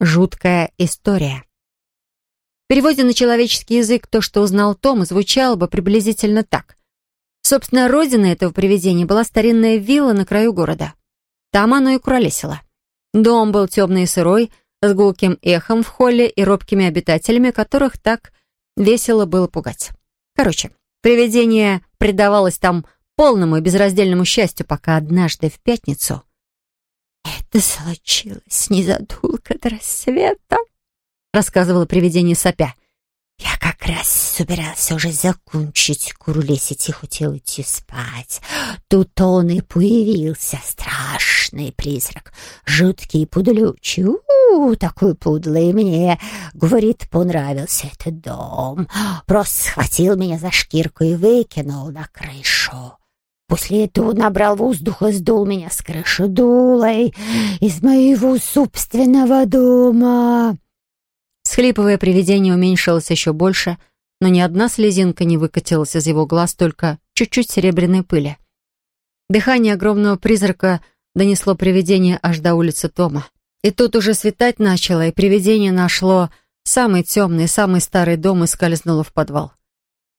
Жуткая история. В переводе на человеческий язык то, что узнал Том, звучало бы приблизительно так. Собственно, родина этого привидения была старинная вилла на краю города. Там оно и куролесило. Дом был темный и сырой, с гулким эхом в холле и робкими обитателями, которых так весело было пугать. Короче, привидение предавалось там полному и безраздельному счастью, пока однажды в пятницу... «Это случилось незадолго до рассвета», — рассказывало привидение сопя. «Я как раз собирался уже закончить курулесить и хотел идти спать. Тут он и появился, страшный призрак, жуткий пудлючий. У, -у, -у такой пудлый мне, говорит, понравился этот дом. Просто схватил меня за шкирку и выкинул на крышу. После этого набрал воздуха, сдул меня с крыши дулой из моего собственного дома». Схлипывая, привидение уменьшилось еще больше, но ни одна слезинка не выкатилась из его глаз, только чуть-чуть серебряной пыли. Дыхание огромного призрака донесло привидение аж до улицы Тома. И тут уже светать начало, и привидение нашло самый темный, самый старый дом и скользнуло в подвал.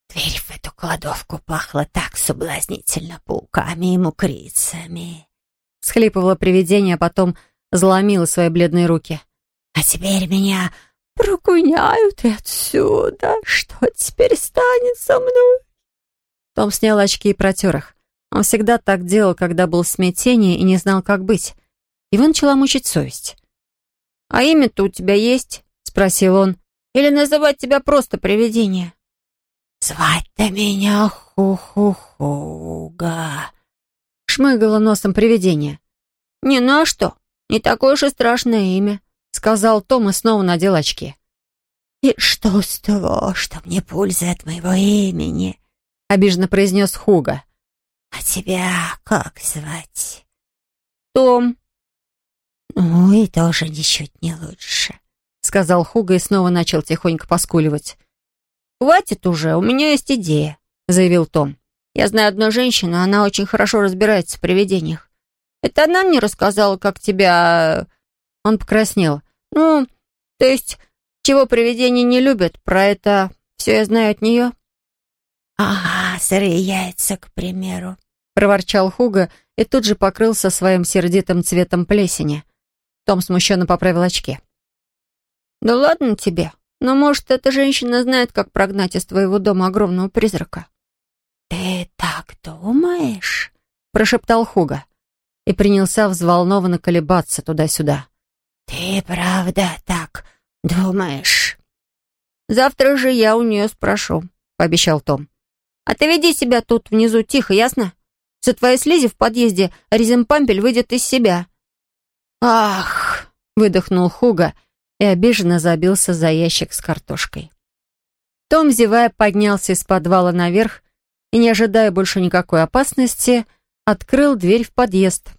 Дверь в эту кладовку пахла так соблазнительно пауками и мукрицами. Схлипывало привидение, а потом заломило свои бледные руки. «А теперь меня прогоняют и отсюда. Что теперь станет со мной?» Том снял очки и протер их. Он всегда так делал, когда был в смятении и не знал, как быть. Его начала мучить совесть. «А имя-то у тебя есть?» — спросил он. «Или называть тебя просто привидение?» «Звать-то меня Ху-Ху-Хуга», — шмыгало носом привидение. «Не, ну а что? Не такое уж и страшное имя сказал Том и снова надел очки. «И что с того, что мне польза от моего имени?» — обиженно произнес Хуга. «А тебя как звать?» «Том». «Ну и тоже ничуть не лучше», — сказал Хуга и снова начал тихонько поскуливать. «Хватит уже, у меня есть идея», — заявил Том. «Я знаю одну женщину, она очень хорошо разбирается в привидениях. Это она мне рассказала, как тебя...» Он покраснел. «Ну, то есть, чего привидения не любят, про это все я знаю от нее». «Ага, сырые яйца, к примеру», — проворчал Хуга и тут же покрылся своим сердитым цветом плесени. Том смущенно поправил очки. «Да ладно тебе. Но, может, эта женщина знает, как прогнать из твоего дома огромного призрака». «Ты так думаешь?» — прошептал Хуга и принялся взволнованно колебаться туда-сюда. «Ты правда так думаешь?» «Завтра же я у нее спрошу», — пообещал Том. «А ты веди себя тут внизу тихо, ясно? За твоей слизи в подъезде резинпампель выйдет из себя». «Ах!» — выдохнул Хуга и обиженно забился за ящик с картошкой. Том, зевая, поднялся из подвала наверх и, не ожидая больше никакой опасности, открыл дверь в подъезд.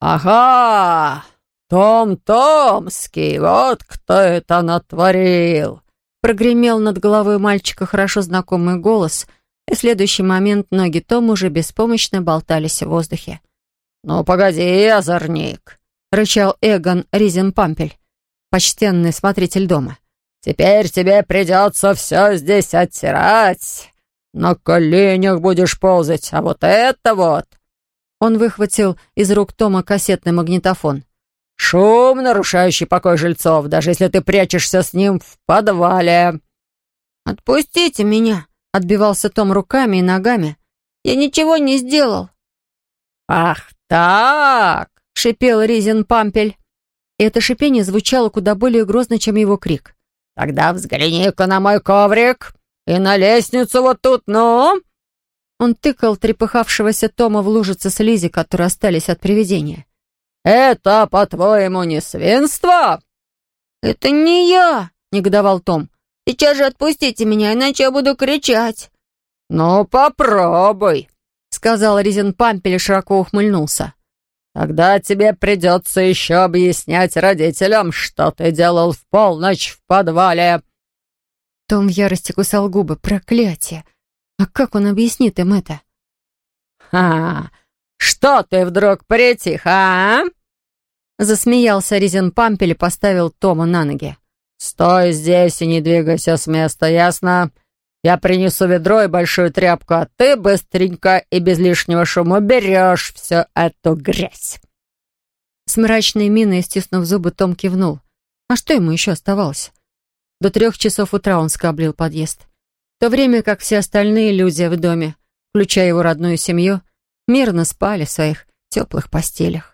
«Ага! Том Томский, вот кто это натворил!» Прогремел над головой мальчика хорошо знакомый голос, и в следующий момент ноги Тома уже беспомощно болтались в воздухе. «Ну, погоди, озорник!» — рычал Эгон Ризенпампель, почтенный смотритель дома. «Теперь тебе придется все здесь оттирать. На коленях будешь ползать, а вот это вот он выхватил из рук Тома кассетный магнитофон. «Шум, нарушающий покой жильцов, даже если ты прячешься с ним в подвале». «Отпустите меня!» — отбивался Том руками и ногами. «Я ничего не сделал». «Ах так!» — шипел Ризен Пампель. Это шипение звучало куда более грозно, чем его крик. «Тогда взгляни-ка на мой коврик и на лестницу вот тут, ну!» Он тыкал трепыхавшегося Тома в лужице слизи, которые остались от привидения. «Это, по-твоему, не свинство?» «Это не я!» — негодовал Том. «Сейчас же отпустите меня, иначе я буду кричать!» «Ну, попробуй!» — сказал Резенпампель и широко ухмыльнулся. «Тогда тебе придется еще объяснять родителям, что ты делал в полночь в подвале!» Том в ярости кусал губы. «Проклятие! А как он объяснит им это? «Ха! Что ты вдруг притих, а?» Засмеялся Ризен Пампель и поставил Тома на ноги. «Стой здесь и не двигайся с места, ясно? Я принесу ведро и большую тряпку, а ты быстренько и без лишнего шума берешь всю эту грязь». С мрачной миной, стиснув зубы, Том кивнул. А что ему еще оставалось? До трех часов утра он скоблил подъезд. В то время как все остальные люди в доме, включая его родную семью, мирно спали в своих теплых постелях.